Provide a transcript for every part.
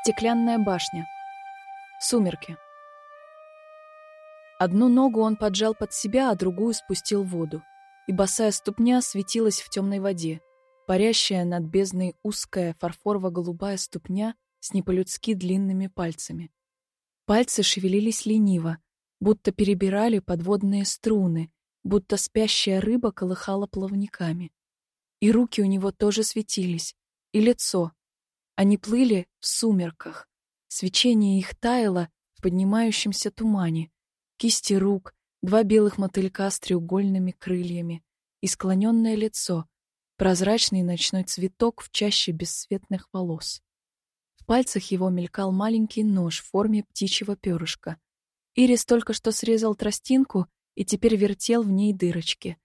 Стеклянная башня. Сумерки. Одну ногу он поджал под себя, а другую спустил в воду. И босая ступня светилась в темной воде. Парящая над бездной узкая фарфорово-голубая ступня с неполюдски длинными пальцами. Пальцы шевелились лениво, будто перебирали подводные струны, будто спящая рыба колыхала плавниками. И руки у него тоже светились, и лицо. Они плыли в сумерках. Свечение их таяло в поднимающемся тумане. Кисти рук, два белых мотылька с треугольными крыльями и склоненное лицо, прозрачный ночной цветок в чаще бесцветных волос. В пальцах его мелькал маленький нож в форме птичьего перышка. Ирис только что срезал тростинку и теперь вертел в ней дырочки.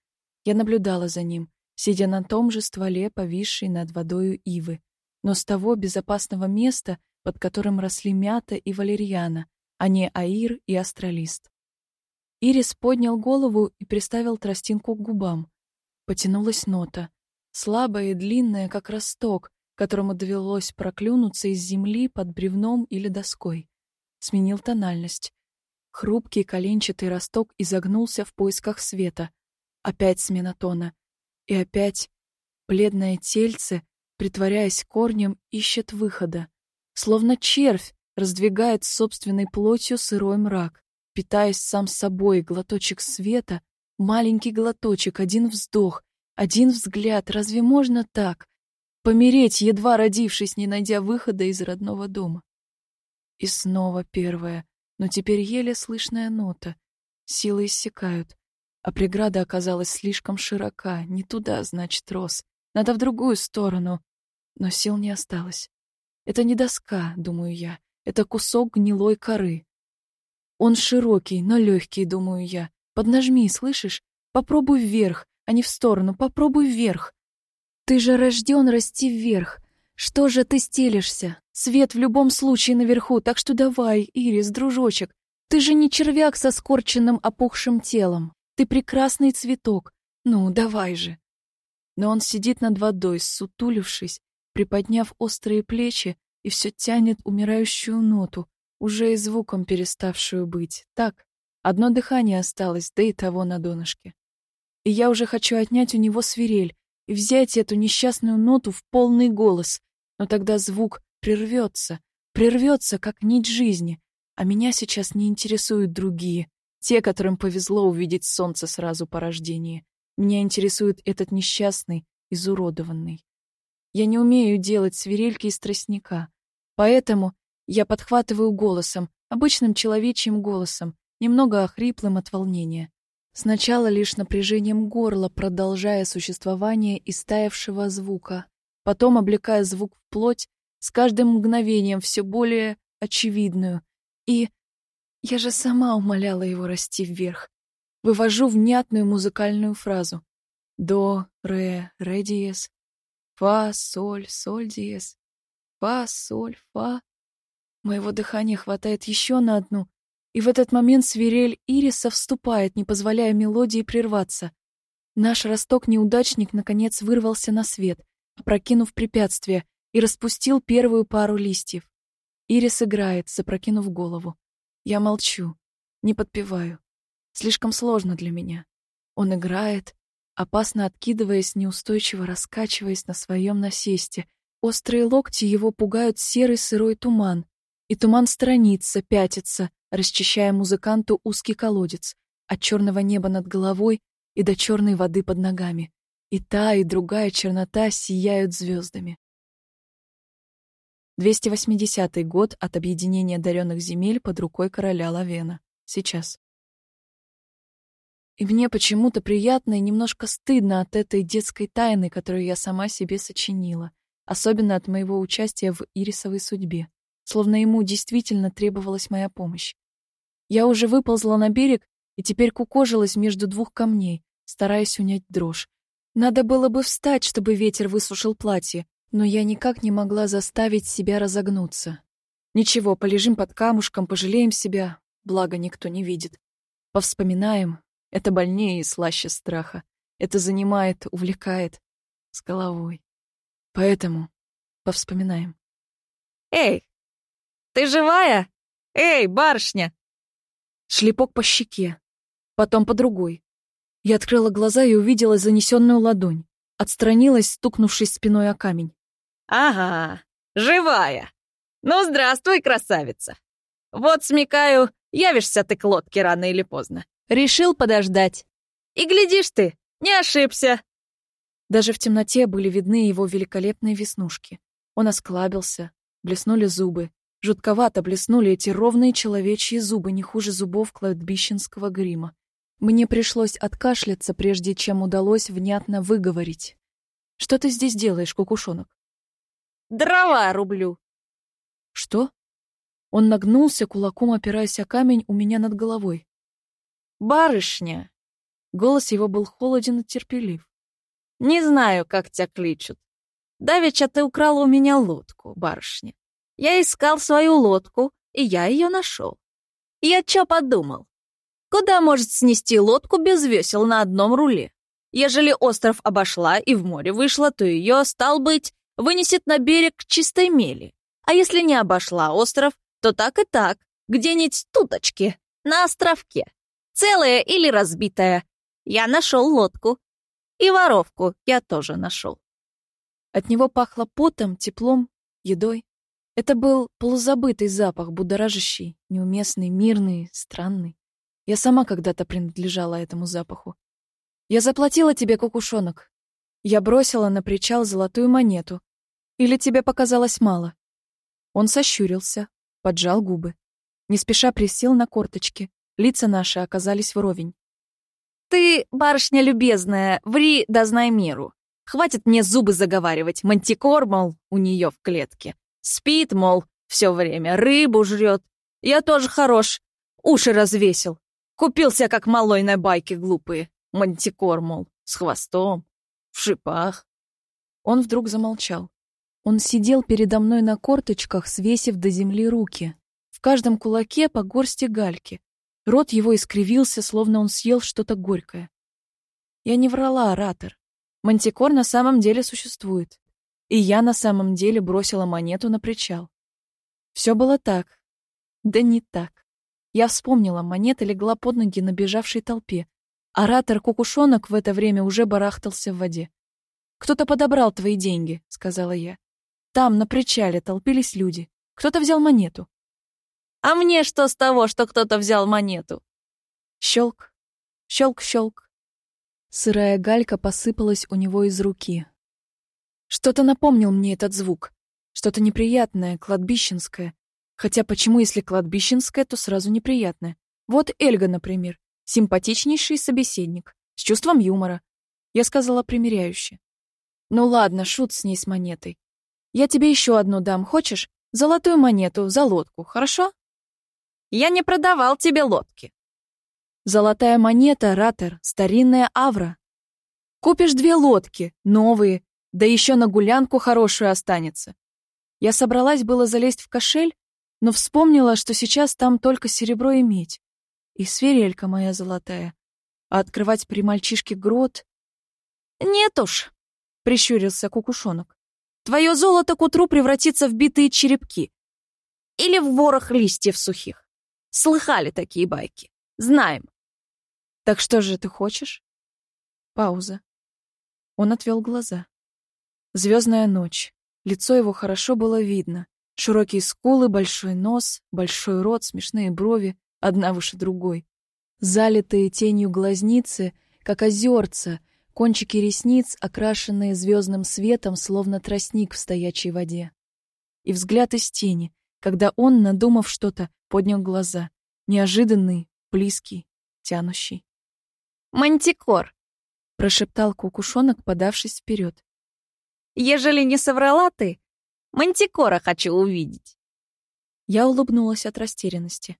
Я наблюдала за ним, сидя на том же стволе, повисшей над водою ивы, но с того безопасного места, под которым росли мята и валерьяна, а не аир и астролист. Ирис поднял голову и приставил тростинку к губам. Потянулась нота, слабая и длинная, как росток, которому довелось проклюнуться из земли под бревном или доской. Сменил тональность. Хрупкий коленчатый росток изогнулся в поисках света. Опять смена тона. И опять бледное тельце, притворяясь корнем, ищет выхода. Словно червь раздвигает собственной плотью сырой мрак, питаясь сам собой, глоточек света, маленький глоточек, один вздох, один взгляд. Разве можно так? Помереть, едва родившись, не найдя выхода из родного дома. И снова первая, но теперь еле слышная нота. Силы иссякают. А преграда оказалась слишком широка, не туда, значит, рос. Надо в другую сторону. Но сил не осталось. Это не доска, думаю я. Это кусок гнилой коры. Он широкий, но легкий, думаю я. Поднажми, слышишь? Попробуй вверх, а не в сторону. Попробуй вверх. Ты же рожден расти вверх. Что же ты стелишься? Свет в любом случае наверху, так что давай, Ирис, дружочек. Ты же не червяк со скорченным опухшим телом. Ты прекрасный цветок. Ну, давай же. Но он сидит над водой, сутулившись, приподняв острые плечи, и все тянет умирающую ноту, уже и звуком переставшую быть. Так, одно дыхание осталось, да и того на донышке. И я уже хочу отнять у него свирель и взять эту несчастную ноту в полный голос, но тогда звук прервется, прервется, как нить жизни, а меня сейчас не интересуют другие, те, которым повезло увидеть солнце сразу по рождении. Меня интересует этот несчастный, изуродованный. Я не умею делать свирельки из тростника, поэтому я подхватываю голосом, обычным человечьим голосом, немного охриплым от волнения. Сначала лишь напряжением горла, продолжая существование истаявшего звука, потом облекая звук в плоть, с каждым мгновением все более очевидную, и я же сама умоляла его расти вверх. Вывожу внятную музыкальную фразу. До, ре, ре диез. Фа, соль, соль диез. Фа, соль, фа. Моего дыхания хватает еще на одну, и в этот момент свирель Ириса вступает, не позволяя мелодии прерваться. Наш росток-неудачник наконец вырвался на свет, опрокинув препятствие, и распустил первую пару листьев. Ирис играет, запрокинув голову. Я молчу, не подпеваю. Слишком сложно для меня. Он играет, опасно откидываясь, неустойчиво раскачиваясь на своем насесте. Острые локти его пугают серый сырой туман. И туман странится, пятится, расчищая музыканту узкий колодец от черного неба над головой и до черной воды под ногами. И та, и другая чернота сияют звездами. 280 год от объединения даренных земель под рукой короля Лавена. Сейчас. И мне почему-то приятно и немножко стыдно от этой детской тайны, которую я сама себе сочинила, особенно от моего участия в Ирисовой судьбе, словно ему действительно требовалась моя помощь. Я уже выползла на берег и теперь кукожилась между двух камней, стараясь унять дрожь. Надо было бы встать, чтобы ветер высушил платье, но я никак не могла заставить себя разогнуться. Ничего, полежим под камушком, пожалеем себя, благо никто не видит. Повспоминаем. Это больнее и слаще страха. Это занимает, увлекает. С головой. Поэтому повспоминаем. «Эй, Ты живая? Эй, барышня!» Шлепок по щеке, потом по другой. Я открыла глаза и увидела занесенную ладонь. Отстранилась, стукнувшись спиной о камень. «Ага, живая! Ну, здравствуй, красавица! Вот, смекаю, явишься ты к лодке рано или поздно. Решил подождать. И глядишь ты, не ошибся!» Даже в темноте были видны его великолепные веснушки. Он осклабился, блеснули зубы. Жутковато блеснули эти ровные человечьи зубы, не хуже зубов кладбищенского грима. Мне пришлось откашляться, прежде чем удалось внятно выговорить. «Что ты здесь делаешь, кукушонок?» «Дрова рублю!» «Что?» Он нагнулся, кулаком опираясь о камень у меня над головой. «Барышня!» Голос его был холоден и терпелив. «Не знаю, как тебя кличут. Давеча ты украла у меня лодку, барышня. Я искал свою лодку, и я ее нашел. Я чё подумал? Куда может снести лодку без весел на одном руле? Ежели остров обошла и в море вышла, то ее, стал быть, вынесет на берег чистой мели. А если не обошла остров, то так и так, где-нибудь туточки, на островке. Целая или разбитая. Я нашел лодку. И воровку я тоже нашел. От него пахло потом, теплом, едой. Это был полузабытый запах, будоражащий, неуместный, мирный, странный. Я сама когда-то принадлежала этому запаху. Я заплатила тебе, кукушонок. Я бросила на причал золотую монету. Или тебе показалось мало? Он сощурился, поджал губы. Не спеша присел на корточки. Лица наши оказались вровень. «Ты, барышня любезная, ври да знай меру. Хватит мне зубы заговаривать. Мантикор, мол, у нее в клетке. Спит, мол, все время, рыбу жрет. Я тоже хорош. Уши развесил. Купился, как малой на байке глупые. Мантикор, мол, с хвостом, в шипах. Он вдруг замолчал. Он сидел передо мной на корточках, свесив до земли руки. В каждом кулаке по горсти гальки. Рот его искривился, словно он съел что-то горькое. Я не врала, оратор. Мантикор на самом деле существует. И я на самом деле бросила монету на причал. Все было так. Да не так. Я вспомнила, монета легла под ноги набежавшей толпе. Оратор-кукушонок в это время уже барахтался в воде. «Кто-то подобрал твои деньги», — сказала я. «Там, на причале, толпились люди. Кто-то взял монету». «А мне что с того, что кто-то взял монету?» Щелк, щелк-щелк. Сырая галька посыпалась у него из руки. Что-то напомнил мне этот звук. Что-то неприятное, кладбищенское. Хотя почему, если кладбищенское, то сразу неприятное? Вот Эльга, например. Симпатичнейший собеседник. С чувством юмора. Я сказала примиряюще. Ну ладно, шут с ней с монетой. Я тебе еще одну дам, хочешь? Золотую монету, за лодку, хорошо? Я не продавал тебе лодки. Золотая монета, ратер, старинная авра. Купишь две лодки, новые, да еще на гулянку хорошую останется. Я собралась было залезть в кошель, но вспомнила, что сейчас там только серебро и медь. И свирелька моя золотая. А открывать при мальчишке грот... «Нет уж», — прищурился кукушонок. «Твое золото к утру превратится в битые черепки. Или в ворох листьев сухих. Слыхали такие байки. Знаем». «Так что же ты хочешь?» Пауза. Он отвел глаза. Звездная ночь. Лицо его хорошо было видно. Широкие скулы, большой нос, большой рот, смешные брови, одна выше другой. Залитые тенью глазницы, как озерца, кончики ресниц, окрашенные звездным светом, словно тростник в стоячей воде. И взгляд из тени, когда он, надумав что-то, поднял глаза. Неожиданный, близкий, тянущий. «Мантикор!» — прошептал кукушонок, подавшись вперед. «Ежели не соврала ты, Мантикора хочу увидеть. Я улыбнулась от растерянности.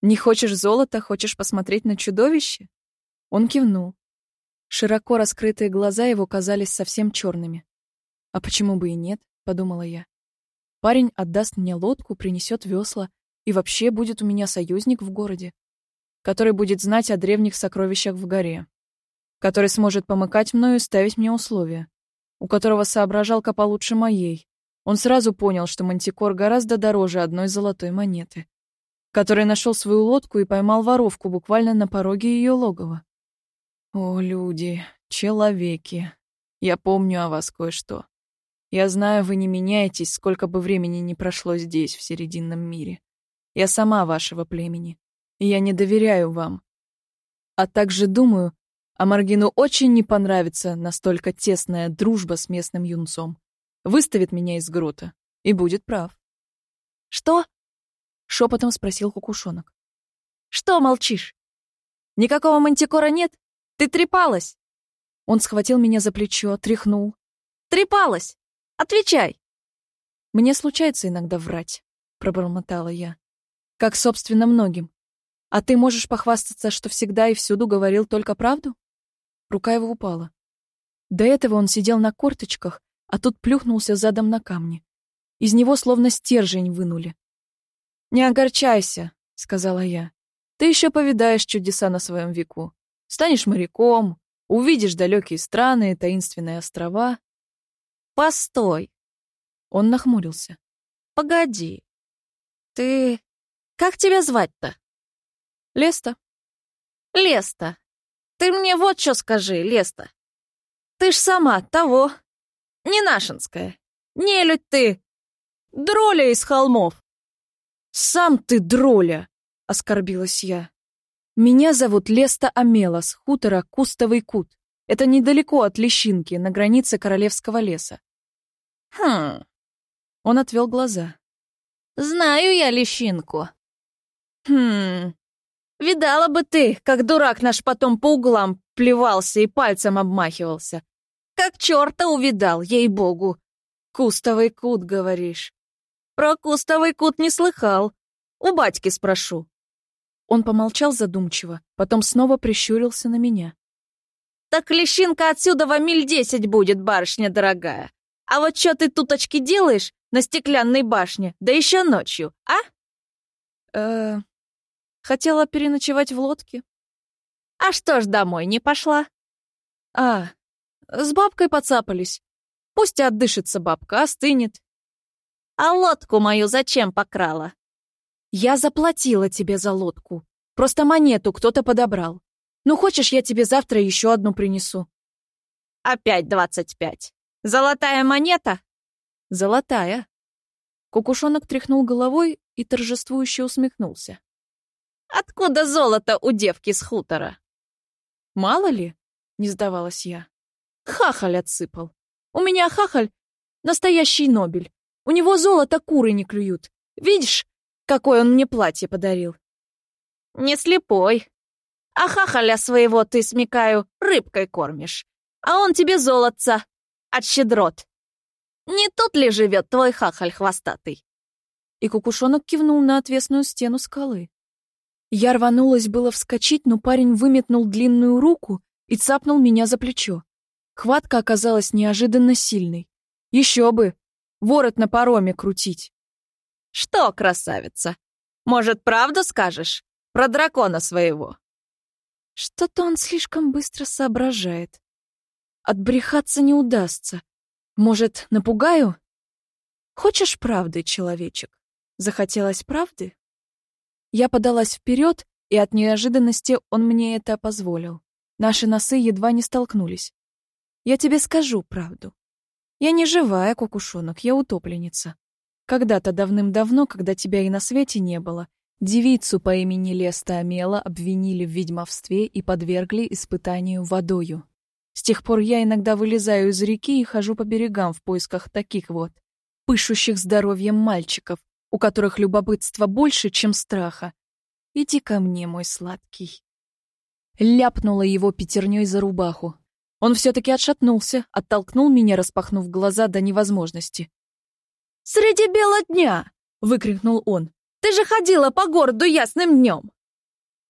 «Не хочешь золота, хочешь посмотреть на чудовище?» Он кивнул. Широко раскрытые глаза его казались совсем черными. «А почему бы и нет?» — подумала я. «Парень отдаст мне лодку, принесет весла, и вообще будет у меня союзник в городе, который будет знать о древних сокровищах в горе, который сможет помыкать мною и ставить мне условия, у которого соображалка получше моей, Он сразу понял, что мантикор гораздо дороже одной золотой монеты, который нашел свою лодку и поймал воровку буквально на пороге ее логова. О, люди, человеки, я помню о вас кое-что. Я знаю, вы не меняетесь, сколько бы времени ни прошло здесь, в Серединном мире. Я сама вашего племени, и я не доверяю вам. А также думаю, а Маргину очень не понравится настолько тесная дружба с местным юнцом. Выставит меня из грота и будет прав. «Что?» — шепотом спросил кукушонок. «Что молчишь? Никакого мантикора нет? Ты трепалась?» Он схватил меня за плечо, тряхнул. «Трепалась! Отвечай!» «Мне случается иногда врать», — пробормотала я. «Как, собственно, многим. А ты можешь похвастаться, что всегда и всюду говорил только правду?» Рука его упала. До этого он сидел на корточках, а тут плюхнулся задом на камни. Из него словно стержень вынули. «Не огорчайся», — сказала я. «Ты еще повидаешь чудеса на своем веку. Станешь моряком, увидишь далекие страны и таинственные острова». «Постой!» Он нахмурился. «Погоди. Ты... Как тебя звать-то?» «Леста». «Леста. Ты мне вот что скажи, Леста. Ты ж сама того. Не нашинская. Нелюдь ты. Дроля из холмов. Сам ты дроля, оскорбилась я. Меня зовут Леста Амела хутора Кустовый Кут. Это недалеко от Лещинки, на границе Королевского леса. Хм. Он отвел глаза. Знаю я Лещинку. Хм. Видала бы ты, как дурак наш потом по углам плевался и пальцем обмахивался. Как черта увидал, ей-богу. Кустовый кут, говоришь. Про кустовый кут не слыхал. У батьки спрошу. Он помолчал задумчиво, потом снова прищурился на меня. Так лещинка отсюда во миль десять будет, барышня дорогая. А вот что ты туточки делаешь на стеклянной башне, да еще ночью, а? Э, Хотела переночевать в лодке. А что ж домой не пошла? А, с бабкой поцапались. Пусть отдышится бабка, остынет. А лодку мою зачем покрала? Я заплатила тебе за лодку. Просто монету кто-то подобрал. Ну, хочешь, я тебе завтра еще одну принесу? Опять двадцать пять. Золотая монета? Золотая. Кукушонок тряхнул головой и торжествующе усмехнулся. Откуда золото у девки с хутора? Мало ли, не сдавалась я. Хахаль отсыпал. У меня хахаль — настоящий Нобель. У него золото куры не клюют. Видишь, какое он мне платье подарил? Не слепой. А хахаля своего ты, смекаю, рыбкой кормишь. А он тебе золотца от щедрот. Не тут ли живет твой хахаль хвостатый? И кукушонок кивнул на отвесную стену скалы. Я рванулась было вскочить, но парень выметнул длинную руку и цапнул меня за плечо. Хватка оказалась неожиданно сильной. Еще бы! Ворот на пароме крутить. «Что, красавица, может, правду скажешь? Про дракона своего?» Что-то он слишком быстро соображает. Отбрехаться не удастся. Может, напугаю? Хочешь правды, человечек? Захотелось правды? Я подалась вперед, и от неожиданности он мне это позволил. Наши носы едва не столкнулись. Я тебе скажу правду. Я не живая кукушонок, я утопленница. Когда-то давным-давно, когда тебя и на свете не было, девицу по имени Леста Амела обвинили в ведьмовстве и подвергли испытанию водою. С тех пор я иногда вылезаю из реки и хожу по берегам в поисках таких вот, пышущих здоровьем мальчиков, у которых любопытство больше, чем страха. Иди ко мне, мой сладкий. Ляпнула его пятерней за рубаху. Он все-таки отшатнулся, оттолкнул меня, распахнув глаза до невозможности. «Среди бела дня!» — выкрикнул он. «Ты же ходила по городу ясным днем!»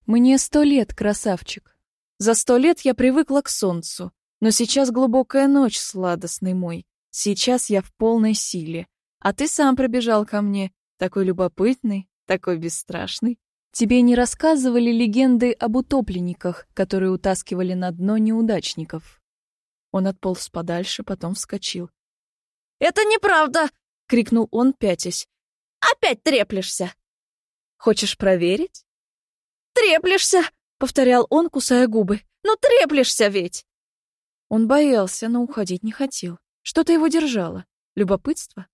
«Мне сто лет, красавчик. За сто лет я привыкла к солнцу, но сейчас глубокая ночь, сладостный мой. Сейчас я в полной силе, а ты сам пробежал ко мне, такой любопытный, такой бесстрашный. Тебе не рассказывали легенды об утопленниках, которые утаскивали на дно неудачников?» Он отполз подальше, потом вскочил. «Это неправда! крикнул он, пятясь. «Опять треплешься!» «Хочешь проверить?» «Треплешься!» — повторял он, кусая губы. «Ну треплешься ведь!» Он боялся, но уходить не хотел. Что-то его держало. Любопытство?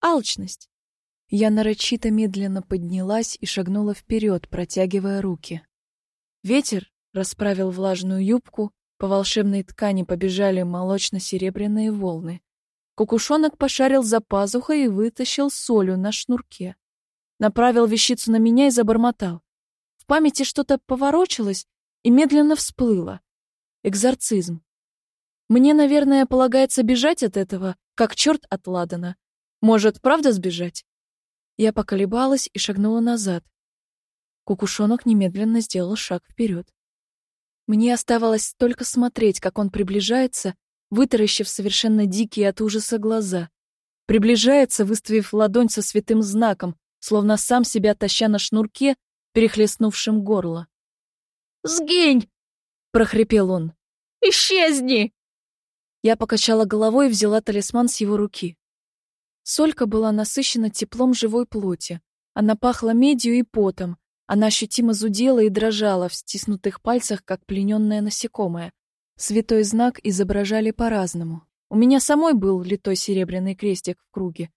Алчность? Я нарочито медленно поднялась и шагнула вперед, протягивая руки. Ветер расправил влажную юбку, по волшебной ткани побежали молочно-серебряные волны. Кукушонок пошарил за пазухой и вытащил солью на шнурке. Направил вещицу на меня и забормотал. В памяти что-то поворочилось и медленно всплыло. Экзорцизм. Мне, наверное, полагается бежать от этого, как черт от Ладана. Может, правда сбежать? Я поколебалась и шагнула назад. Кукушонок немедленно сделал шаг вперед. Мне оставалось только смотреть, как он приближается, вытаращив совершенно дикие от ужаса глаза. Приближается, выставив ладонь со святым знаком, словно сам себя таща на шнурке, перехлестнувшим горло. «Сгинь!» — прохрипел он. «Исчезни!» Я покачала головой и взяла талисман с его руки. Солька была насыщена теплом живой плоти. Она пахла медью и потом. Она ощутимо зудела и дрожала в стиснутых пальцах, как плененное насекомое. Святой знак изображали по-разному. У меня самой был литой серебряный крестик в круге.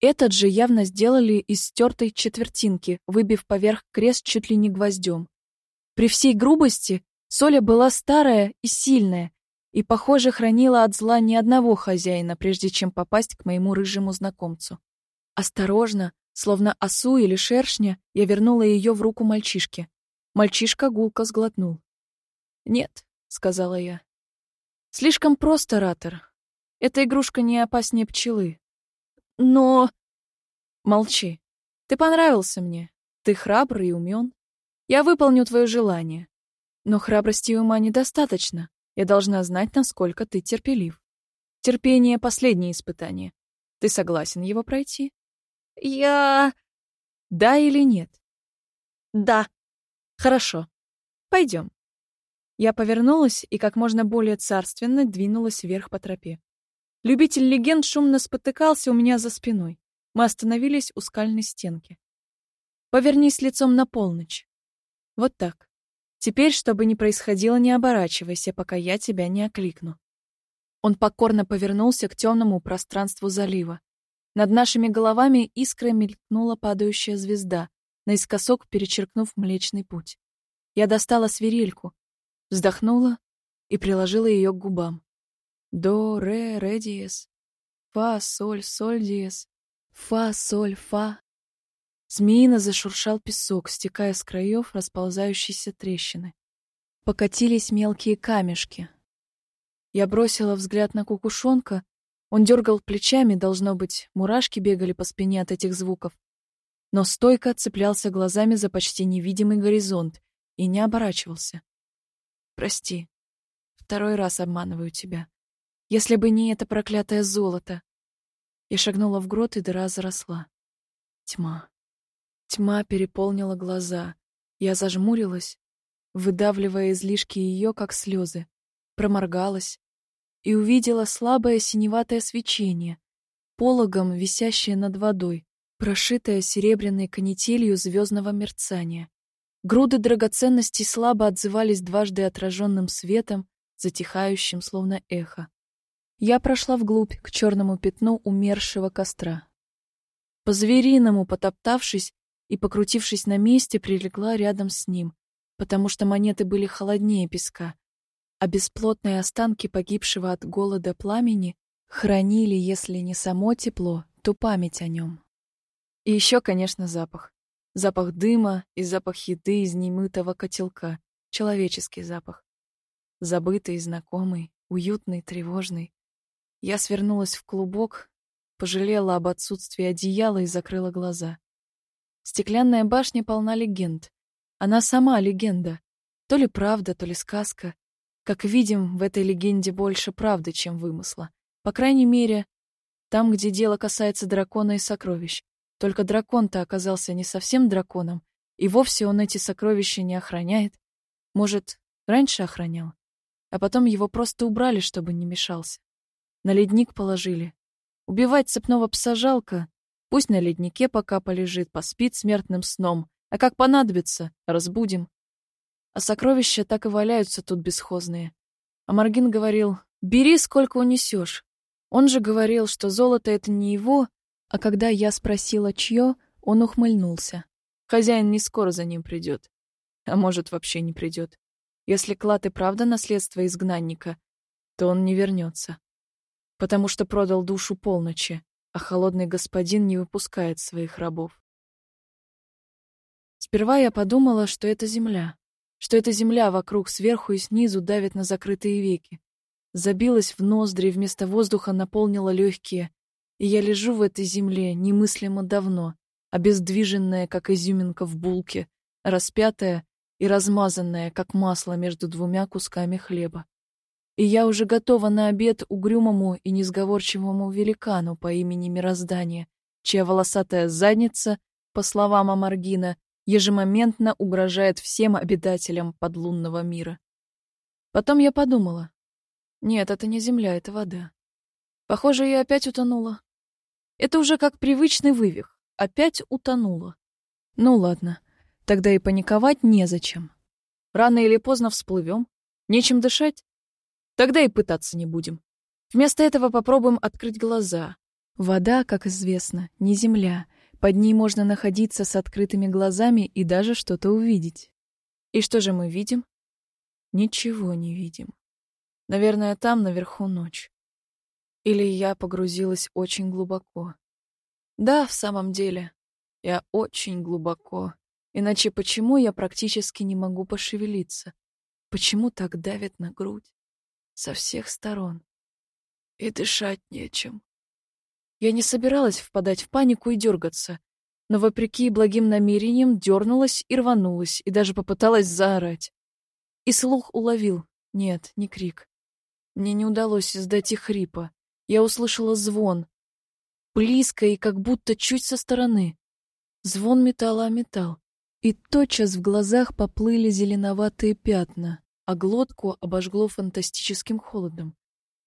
Этот же явно сделали из стертой четвертинки, выбив поверх крест чуть ли не гвоздем. При всей грубости Соля была старая и сильная, и, похоже, хранила от зла ни одного хозяина, прежде чем попасть к моему рыжему знакомцу. Осторожно, словно осу или шершня, я вернула ее в руку мальчишке. Мальчишка гулко сглотнул. «Нет», — сказала я. «Слишком просто, Ратор. Эта игрушка не опаснее пчелы. Но...» «Молчи. Ты понравился мне. Ты храбрый и умен. Я выполню твое желание. Но храбрости и ума недостаточно. Я должна знать, насколько ты терпелив. Терпение — последнее испытание. Ты согласен его пройти? Я... Да или нет? Да. Хорошо. Пойдем. Я повернулась и как можно более царственно двинулась вверх по тропе. Любитель легенд шумно спотыкался у меня за спиной. Мы остановились у скальной стенки. Повернись лицом на полночь. Вот так. Теперь, чтобы не происходило, не оборачивайся, пока я тебя не окликну. Он покорно повернулся к темному пространству залива. Над нашими головами искрой мелькнула падающая звезда, наискосок перечеркнув Млечный Путь. Я достала свирельку, вздохнула и приложила ее к губам. До, ре, ре, диез. Фа, соль, соль, диез. Фа, соль, фа, Змеино зашуршал песок, стекая с краев расползающейся трещины. Покатились мелкие камешки. Я бросила взгляд на кукушонка. Он дергал плечами, должно быть, мурашки бегали по спине от этих звуков. Но стойко цеплялся глазами за почти невидимый горизонт и не оборачивался. «Прости. Второй раз обманываю тебя. Если бы не это проклятое золото!» Я шагнула в грот, и дыра заросла. Тьма. Тьма переполнила глаза. Я зажмурилась, выдавливая излишки ее, как слезы, проморгалась и увидела слабое синеватое свечение, пологом висящее над водой, прошитое серебряной канителью звездного мерцания. Груды драгоценностей слабо отзывались дважды отраженным светом, затихающим, словно эхо. Я прошла вглубь, к черному пятну умершего костра. По-звериному потоптавшись, и, покрутившись на месте, прилегла рядом с ним, потому что монеты были холоднее песка, а бесплотные останки погибшего от голода пламени хранили, если не само тепло, то память о нем. И еще, конечно, запах. Запах дыма и запах еды из немытого котелка. Человеческий запах. Забытый, знакомый, уютный, тревожный. Я свернулась в клубок, пожалела об отсутствии одеяла и закрыла глаза. Стеклянная башня полна легенд. Она сама легенда. То ли правда, то ли сказка. Как видим, в этой легенде больше правды, чем вымысла. По крайней мере, там, где дело касается дракона и сокровищ. Только дракон-то оказался не совсем драконом, и вовсе он эти сокровища не охраняет. Может, раньше охранял, а потом его просто убрали, чтобы не мешался. На ледник положили. Убивать цепного пса жалко. Пусть на леднике пока полежит, поспит смертным сном. А как понадобится, разбудим. А сокровища так и валяются тут бесхозные. А Маргин говорил, бери сколько унесешь. Он же говорил, что золото это не его, а когда я спросила, чье, он ухмыльнулся. Хозяин не скоро за ним придет. А может, вообще не придет. Если клад и правда наследство изгнанника, то он не вернется. Потому что продал душу полночи, а холодный господин не выпускает своих рабов. Сперва я подумала, что это земля, что эта земля вокруг сверху и снизу давит на закрытые веки. Забилась в ноздри, вместо воздуха наполнила легкие, и я лежу в этой земле немыслимо давно, обездвиженная, как изюминка в булке, распятая и размазанная, как масло между двумя кусками хлеба. И я уже готова на обед угрюмому и несговорчивому великану по имени Мироздание, чья волосатая задница, по словам Амаргина, ежемоментно угрожает всем обитателям подлунного мира. Потом я подумала. Нет, это не земля, это вода. Похоже, я опять утонула. Это уже как привычный вывих. Опять утонула. Ну ладно, тогда и паниковать незачем. Рано или поздно всплывем. Нечем дышать? Тогда и пытаться не будем. Вместо этого попробуем открыть глаза. Вода, как известно, не земля. Под ней можно находиться с открытыми глазами и даже что-то увидеть. И что же мы видим? Ничего не видим. Наверное, там наверху ночь. Или я погрузилась очень глубоко. Да, в самом деле, я очень глубоко. Иначе почему я практически не могу пошевелиться? Почему так давит на грудь? Со всех сторон. И дышать нечем. Я не собиралась впадать в панику и дергаться, но, вопреки благим намерениям, дернулась и рванулась, и даже попыталась заорать. И слух уловил. Нет, не крик. Мне не удалось издать и хрипа я услышала звон. Близко и как будто чуть со стороны. Звон металла о металл. И тотчас в глазах поплыли зеленоватые пятна, а глотку обожгло фантастическим холодом.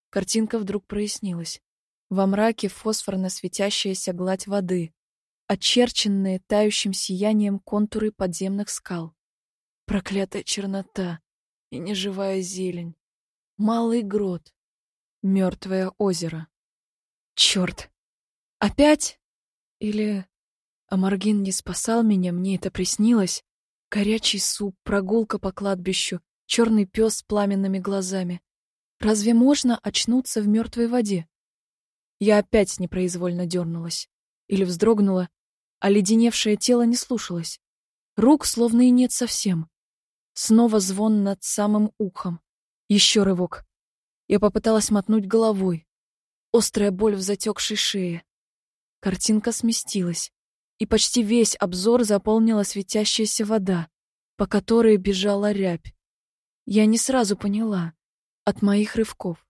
Картинка вдруг прояснилась. Во мраке фосфорно светящаяся гладь воды, очерченные тающим сиянием контуры подземных скал. Проклятая чернота и неживая зелень. Малый грот, Мертвое озеро. Черт! Опять? Или... Амаргин не спасал меня, мне это приснилось. Горячий суп, прогулка по кладбищу, черный пес с пламенными глазами. Разве можно очнуться в мертвой воде? Я опять непроизвольно дернулась. Или вздрогнула, а леденевшее тело не слушалось. Рук словно и нет совсем. Снова звон над самым ухом. Еще рывок. Я попыталась мотнуть головой. Острая боль в затекшей шее. Картинка сместилась, и почти весь обзор заполнила светящаяся вода, по которой бежала рябь. Я не сразу поняла. От моих рывков.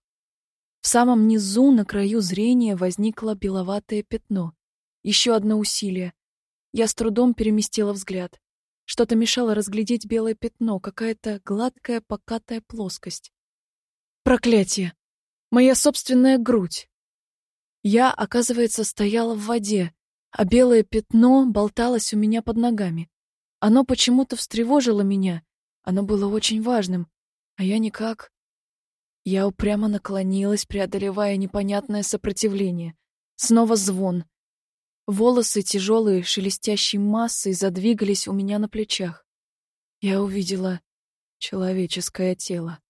В самом низу, на краю зрения, возникло беловатое пятно. Еще одно усилие. Я с трудом переместила взгляд. Что-то мешало разглядеть белое пятно, какая-то гладкая покатая плоскость. Проклятие! Моя собственная грудь! Я, оказывается, стояла в воде, а белое пятно болталось у меня под ногами. Оно почему-то встревожило меня. Оно было очень важным, а я никак... Я упрямо наклонилась, преодолевая непонятное сопротивление. Снова звон. Волосы тяжелые, шелестящей массой задвигались у меня на плечах. Я увидела человеческое тело.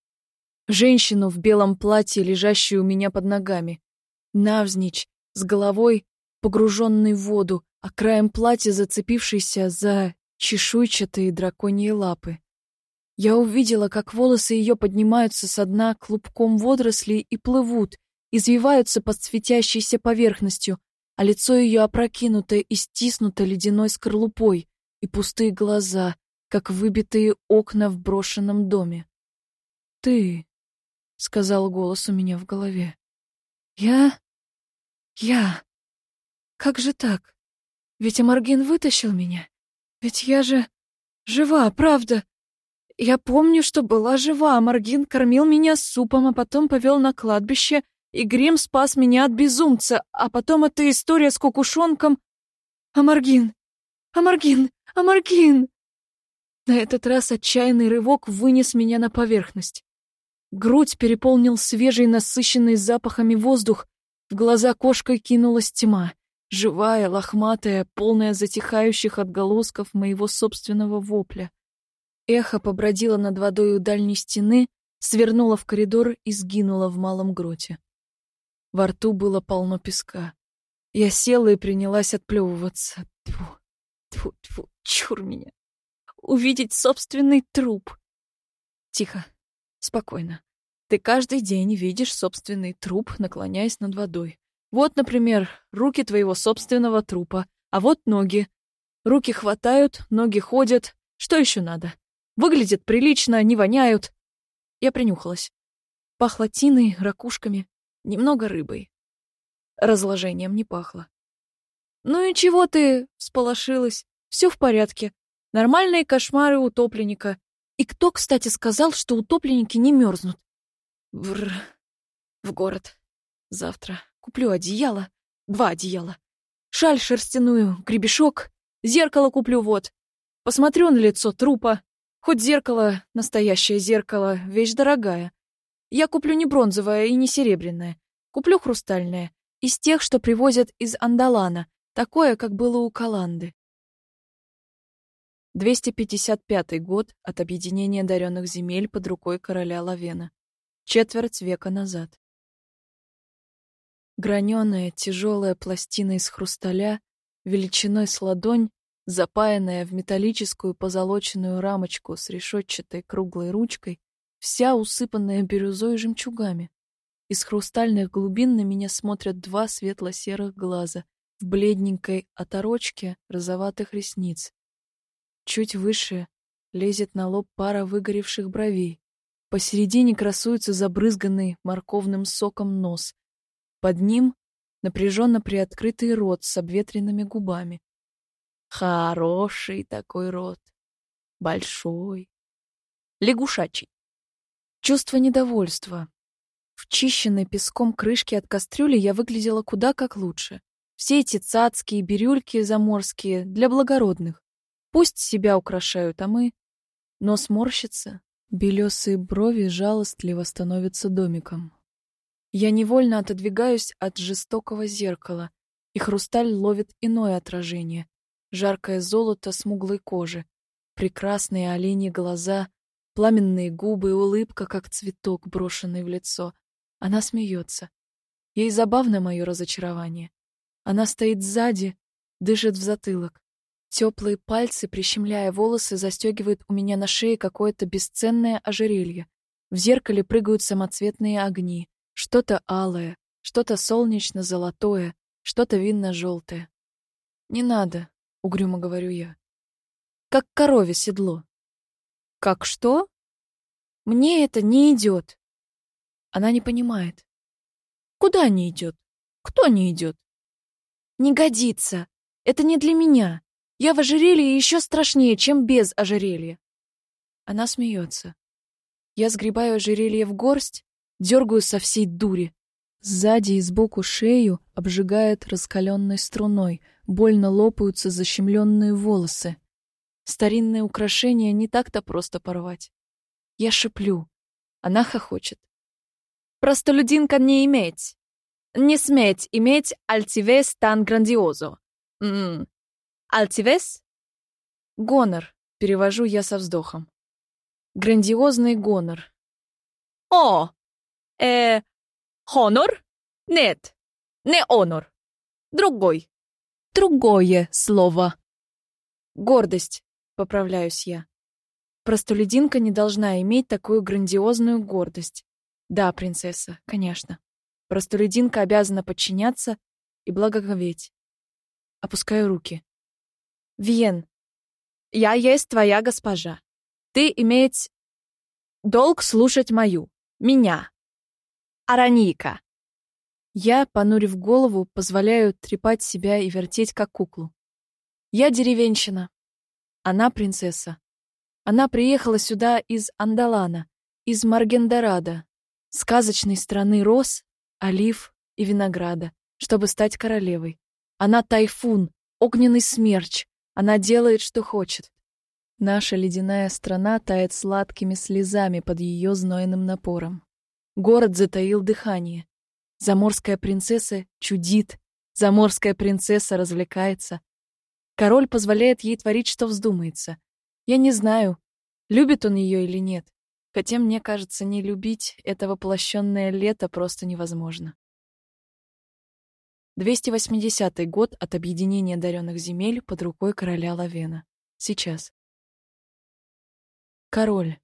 Женщину в белом платье, лежащую у меня под ногами. Навзничь, с головой, погруженной в воду, а краем платья зацепившейся за чешуйчатые драконьи лапы. Я увидела, как волосы ее поднимаются со дна клубком водорослей и плывут, извиваются под светящейся поверхностью, а лицо ее опрокинуто и стиснуто ледяной скорлупой, и пустые глаза, как выбитые окна в брошенном доме. «Ты...» — сказал голос у меня в голове. «Я? Я? Как же так? Ведь Амаргин вытащил меня. Ведь я же жива, правда. Я помню, что была жива. Амаргин кормил меня супом, а потом повел на кладбище, И грим спас меня от безумца, а потом эта история с кукушонком... Амаргин! Амаргин! Амаргин! На этот раз отчаянный рывок вынес меня на поверхность. Грудь переполнил свежий, насыщенный запахами воздух, в глаза кошкой кинулась тьма, живая, лохматая, полная затихающих отголосков моего собственного вопля. Эхо побродило над водой у дальней стены, свернуло в коридор и сгинуло в малом гроте. Во рту было полно песка. Я села и принялась отплевываться. Тьфу, тьфу, тьфу, чур меня. Увидеть собственный труп. Тихо, спокойно. Ты каждый день видишь собственный труп, наклоняясь над водой. Вот, например, руки твоего собственного трупа, а вот ноги. Руки хватают, ноги ходят. Что еще надо? Выглядят прилично, не воняют. Я принюхалась. Пахло тиной, ракушками, немного рыбой. Разложением не пахло. «Ну и чего ты?» — всполошилась. «Все в порядке. Нормальные кошмары утопленника. И кто, кстати, сказал, что утопленники не мерзнут? Вр. В город. Завтра. Куплю одеяло. Два одеяла. Шаль шерстяную, гребешок. Зеркало куплю вот. Посмотрю на лицо трупа. Хоть зеркало, настоящее зеркало, вещь дорогая. Я куплю не бронзовое и не серебряное. Куплю хрустальное. Из тех, что привозят из Андалана. Такое, как было у Каланды. 255 год от объединения даренных земель под рукой короля Лавена. Четверть века назад. Граненая тяжелая пластина из хрусталя, величиной с ладонь, запаянная в металлическую позолоченную рамочку с решетчатой круглой ручкой, вся усыпанная бирюзой и жемчугами. Из хрустальных глубин на меня смотрят два светло-серых глаза в бледненькой оторочке розоватых ресниц. Чуть выше лезет на лоб пара выгоревших бровей. Посередине красуется забрызганный морковным соком нос. Под ним напряженно приоткрытый рот с обветренными губами. Хороший такой рот. Большой. Лягушачий. Чувство недовольства. В чищенной песком крышке от кастрюли я выглядела куда как лучше. Все эти цацки и бирюльки заморские для благородных. Пусть себя украшают, а мы... Но сморщится, белесые брови жалостливо становятся домиком. Я невольно отодвигаюсь от жестокого зеркала, и хрусталь ловит иное отражение, жаркое золото смуглой кожи, прекрасные оленьи глаза, пламенные губы и улыбка, как цветок, брошенный в лицо. Она смеется. Ей забавно мое разочарование. Она стоит сзади, дышит в затылок. Теплые пальцы, прищемляя волосы, застегивают у меня на шее какое-то бесценное ожерелье. В зеркале прыгают самоцветные огни. Что-то алое, что-то солнечно-золотое, что-то винно-желтое. Не надо, — угрюмо говорю я. «Как корове седло». «Как что?» «Мне это не идет». Она не понимает. «Куда не идет? Кто не идет?» «Не годится. Это не для меня. Я в ожерелье еще страшнее, чем без ожерелья». Она смеется. Я сгребаю ожерелье в горсть, дергаю со всей дури. Сзади и сбоку шею обжигает раскаленной струной — больно лопаются защемленные волосы. Старинные украшения не так-то просто порвать. Я шеплю. Она хохочет. Простолюдинка не иметь. Не сметь иметь альтивес тан грандиозо. М-м. Альтивес? Гонор, перевожу я со вздохом. Грандиозный гонор. О! Э, хонор? Нет, не онор. Другой. Другое слово. Гордость, поправляюсь я. Простолюдинка не должна иметь такую грандиозную гордость. Да, принцесса, конечно. Простолюдинка обязана подчиняться и благоговеть. Опускаю руки. Виен, я есть твоя госпожа. Ты иметь долг слушать мою, меня. Араника. Я, понурив голову, позволяю трепать себя и вертеть, как куклу. Я деревенщина. Она принцесса. Она приехала сюда из Андалана, из Маргендорада, сказочной страны роз, олив и винограда, чтобы стать королевой. Она тайфун, огненный смерч. Она делает, что хочет. Наша ледяная страна тает сладкими слезами под ее знойным напором. Город затаил дыхание. Заморская принцесса чудит, заморская принцесса развлекается. Король позволяет ей творить, что вздумается. Я не знаю, любит он ее или нет. Хотя, мне кажется, не любить это воплощенное лето просто невозможно. 280 год от объединения даренных земель под рукой короля Лавена. Сейчас. Король.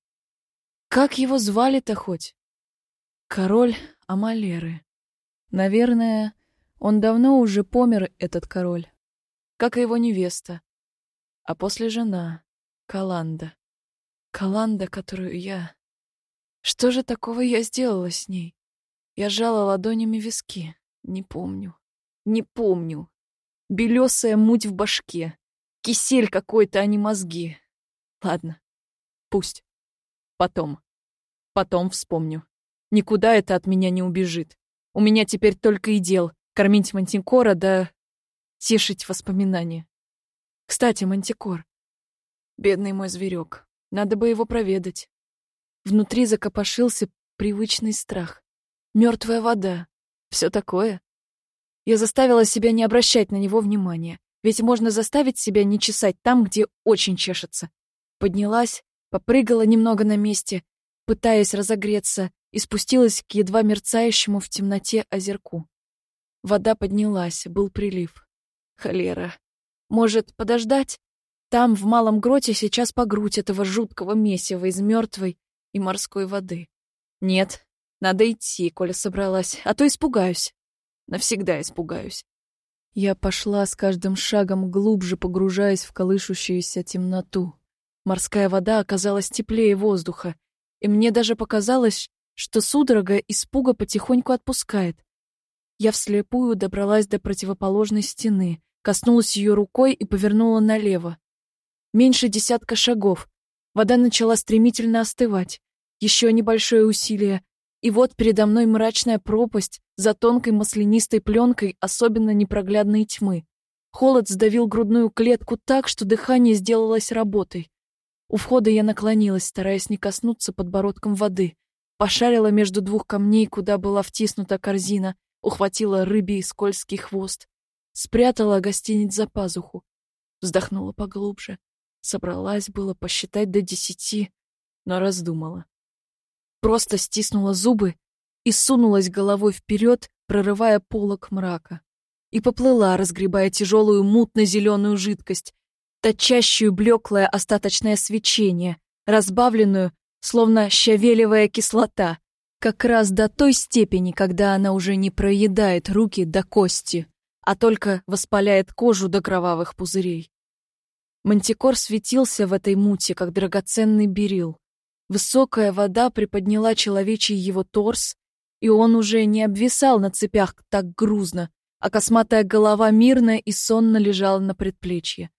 Как его звали-то хоть? Король Амалеры. Наверное, он давно уже помер, этот король. Как и его невеста. А после жена, Каланда. Каланда, которую я... Что же такого я сделала с ней? Я жала ладонями виски. Не помню. Не помню. Белесая муть в башке. Кисель какой-то, а не мозги. Ладно. Пусть. Потом. Потом вспомню. Никуда это от меня не убежит. У меня теперь только и дел кормить мантикора да тешить воспоминания. Кстати, мантикор. Бедный мой зверек. Надо бы его проведать. Внутри закопошился привычный страх. Мертвая вода. Все такое. Я заставила себя не обращать на него внимания. Ведь можно заставить себя не чесать там, где очень чешется. Поднялась, попрыгала немного на месте, пытаясь разогреться, и спустилась к едва мерцающему в темноте озерку. Вода поднялась, был прилив. Холера. Может, подождать? Там, в малом гроте, сейчас по грудь этого жуткого месива из мертвой и морской воды. Нет, надо идти, Коля собралась, а то испугаюсь. Навсегда испугаюсь. Я пошла с каждым шагом глубже, погружаясь в колышущуюся темноту. Морская вода оказалась теплее воздуха, и мне даже показалось, что судорога испуга потихоньку отпускает. Я вслепую добралась до противоположной стены, коснулась ее рукой и повернула налево. Меньше десятка шагов. Вода начала стремительно остывать. Еще небольшое усилие. И вот передо мной мрачная пропасть за тонкой маслянистой пленкой особенно непроглядной тьмы. Холод сдавил грудную клетку так, что дыхание сделалось работой. У входа я наклонилась, стараясь не коснуться подбородком воды. Пошарила между двух камней, куда была втиснута корзина, ухватила рыбий скользкий хвост. Спрятала гостиниц за пазуху. Вздохнула поглубже. Собралась было посчитать до десяти, но раздумала. Просто стиснула зубы и сунулась головой вперед, прорывая полок мрака. И поплыла, разгребая тяжелую мутно-зеленую жидкость, точащую блеклое остаточное свечение, разбавленную словно щавелевая кислота, как раз до той степени, когда она уже не проедает руки до кости, а только воспаляет кожу до кровавых пузырей. Мантикор светился в этой муте, как драгоценный берил. Высокая вода приподняла человечий его торс, и он уже не обвисал на цепях так грузно, а косматая голова мирно и сонно лежала на предплечье.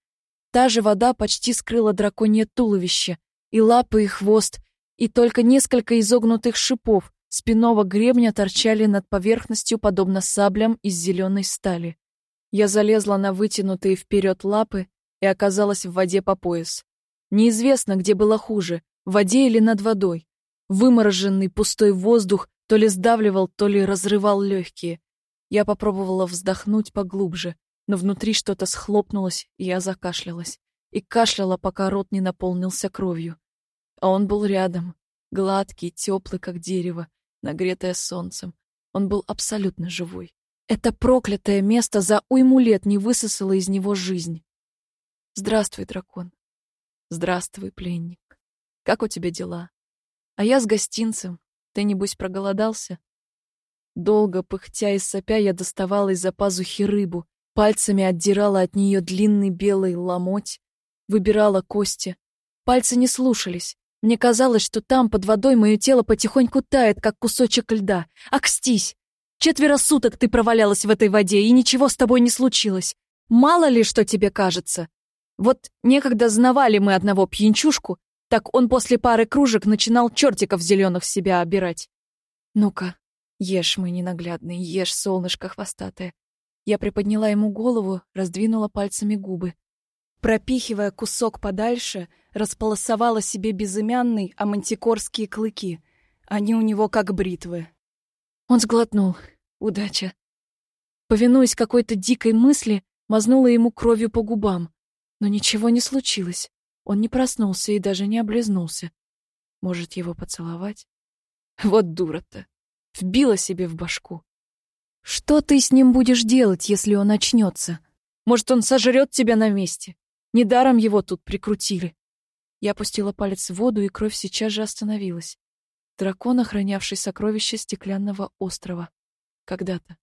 Та же вода почти скрыла драконье туловище, и лапы, и хвост, и только несколько изогнутых шипов спинного гребня торчали над поверхностью, подобно саблям из зеленой стали. Я залезла на вытянутые вперед лапы и оказалась в воде по пояс. Неизвестно, где было хуже, в воде или над водой. Вымороженный пустой воздух то ли сдавливал, то ли разрывал легкие. Я попробовала вздохнуть поглубже, но внутри что-то схлопнулось, и я закашлялась. И кашляла, пока рот не наполнился кровью. А он был рядом, гладкий, теплый, как дерево, нагретое солнцем. Он был абсолютно живой. Это проклятое место за уйму лет не высосало из него жизнь. Здравствуй, дракон. Здравствуй, пленник. Как у тебя дела? А я с гостинцем. Ты, небось, проголодался? Долго, пыхтя и сопя, я доставала из-за пазухи рыбу, пальцами отдирала от нее длинный белый ломоть, выбирала кости. Пальцы не слушались, мне казалось, что там, под водой, мое тело потихоньку тает, как кусочек льда. Акстись! Четверо суток ты провалялась в этой воде, и ничего с тобой не случилось. Мало ли, что тебе кажется. Вот некогда знавали мы одного пьянчушку, так он после пары кружек начинал чертиков зеленых себя обирать. Ну-ка, Ешь, мой ненаглядный, ешь, солнышко хвостатое. Я приподняла ему голову, раздвинула пальцами губы. Пропихивая кусок подальше, располосовала себе безымянный, а мантикорские клыки. Они у него как бритвы. Он сглотнул. Удача. Повинуясь какой-то дикой мысли, мазнула ему кровью по губам. Но ничего не случилось. Он не проснулся и даже не облизнулся. Может, его поцеловать? Вот дура-то. Вбила себе в башку. Что ты с ним будешь делать, если он очнется? Может, он сожрет тебя на месте? Недаром его тут прикрутили. Я опустила палец в воду, и кровь сейчас же остановилась. Дракон, охранявший сокровища стеклянного острова. Когда-то.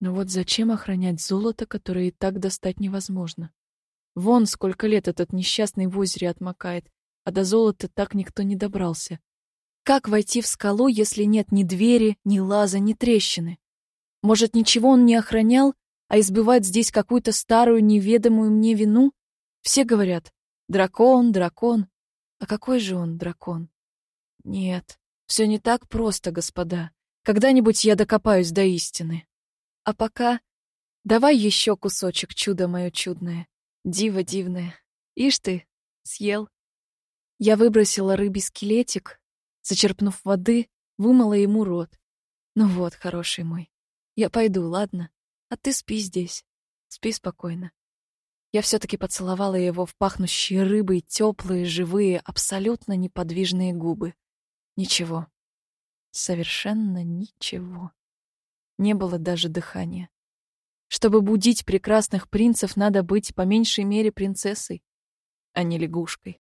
Но вот зачем охранять золото, которое и так достать невозможно? Вон сколько лет этот несчастный в озере отмокает, а до золота так никто не добрался. Как войти в скалу, если нет ни двери, ни лаза, ни трещины? Может, ничего он не охранял, а избывает здесь какую-то старую, неведомую мне вину? Все говорят «дракон, дракон». А какой же он дракон? Нет, все не так просто, господа. Когда-нибудь я докопаюсь до истины. А пока давай еще кусочек чуда мое чудное, диво дивное. Ишь ты, съел. Я выбросила рыбий скелетик, зачерпнув воды, вымыла ему рот. Ну вот, хороший мой, я пойду, ладно? А ты спи здесь. Спи спокойно. Я все-таки поцеловала его в пахнущие рыбой теплые, живые, абсолютно неподвижные губы. Ничего. Совершенно ничего. Не было даже дыхания. Чтобы будить прекрасных принцев, надо быть по меньшей мере принцессой, а не лягушкой.